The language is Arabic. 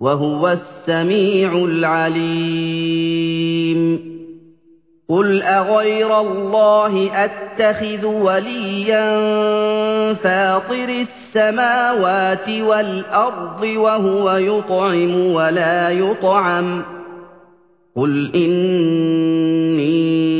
وَهُوَ السَّمِيعُ الْعَلِيمُ. قُلْ أَغَيْرَ اللَّهِ أَتَّخِذُ وَلِيًّا فَاطِرِ السَّمَاوَاتِ وَالْأَرْضِ وَهُوَ يُطْعِمُ وَلَا يُطْعَمُ. قُلْ إِنِّي